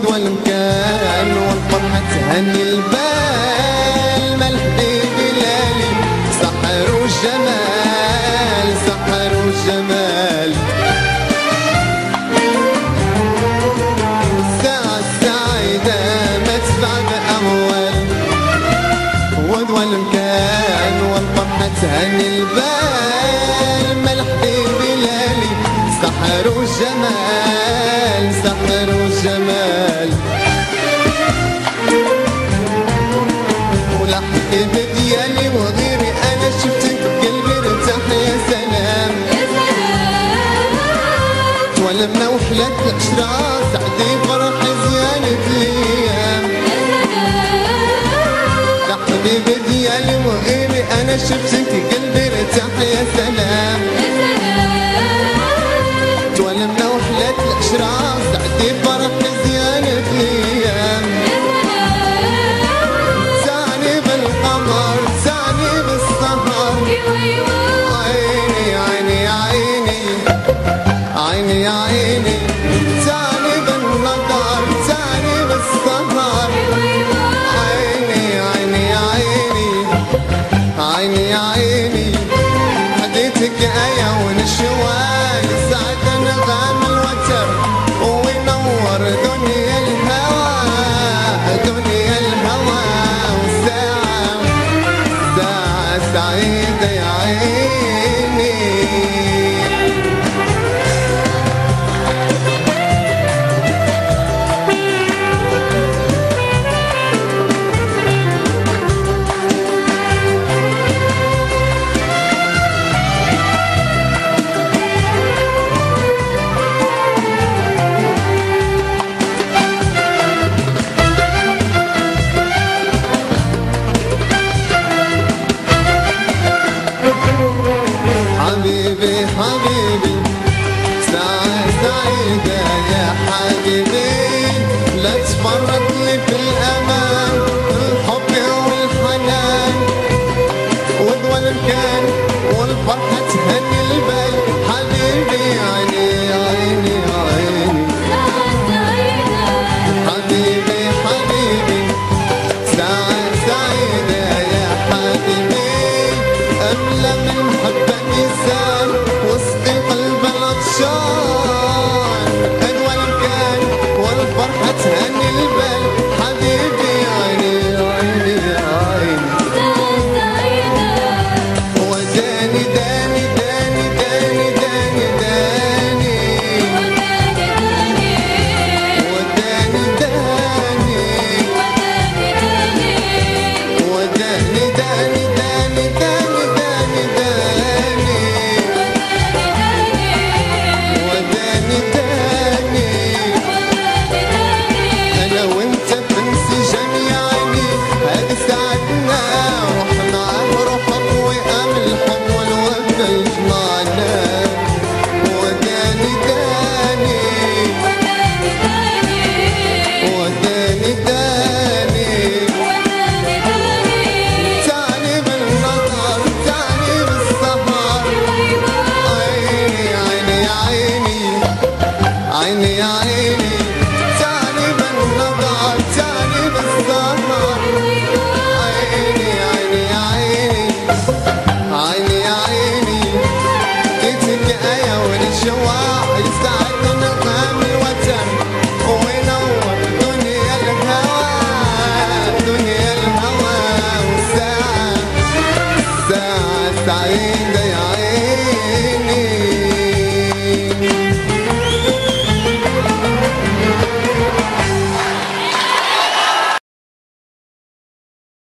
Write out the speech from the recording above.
الواد والمكان والفرحة تهني البال ملح بلالي سحر وجمال سحر وجمال الساعة السعيدة ما تسمع بأموال. واد والمكان والفرحة تهني البال. سحر وجمال سحر وجمال ولحقي بديالي وغيري أنا شفتك قلبي ارتاح يا سلام. يا سلام. تولمنا وحلت العشرة سعدي فرحي زيانة سلام. لحقي بديالي وغيري أنا شفتك قلبي ارتاح يا سلام. 变爱要我的手。حبيبي. حبيبي ساعة سعيدة يا حبيبي. لا تفرط لي في الأمان. داني. aynı aynı